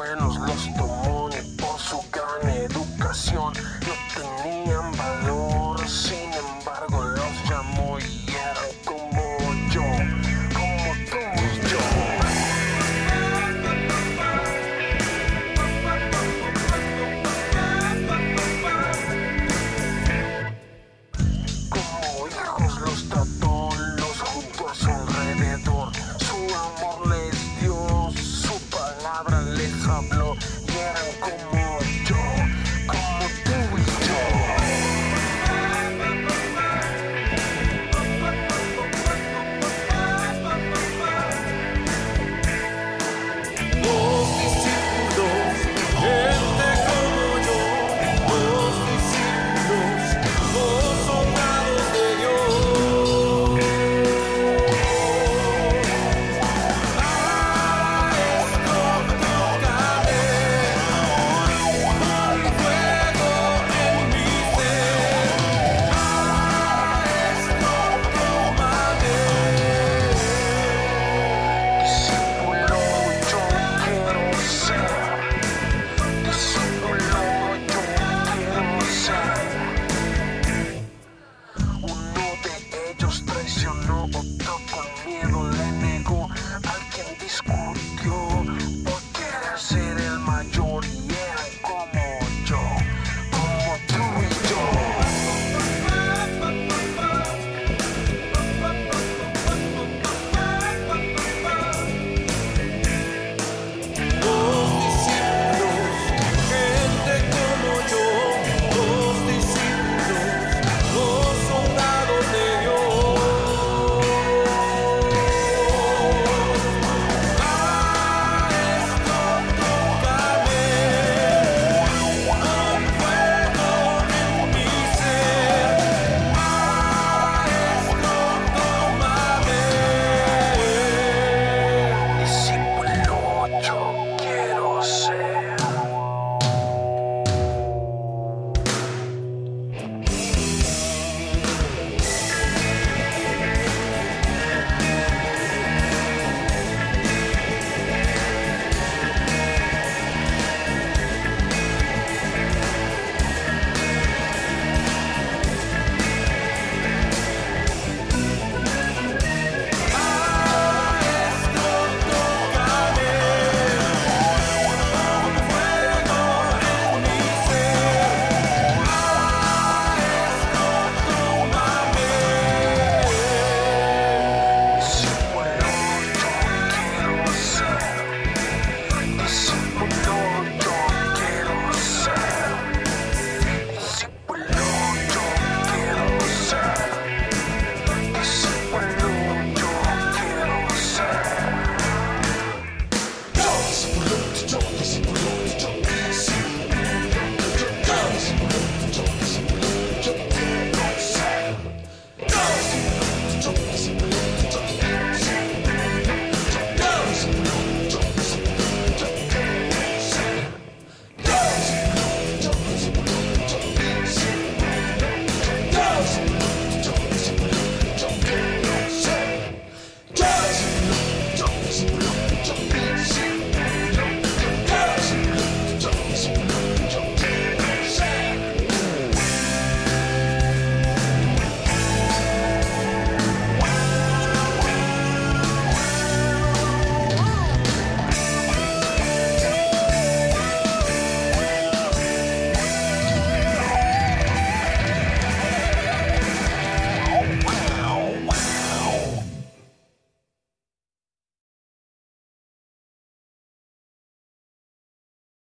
cuernos, los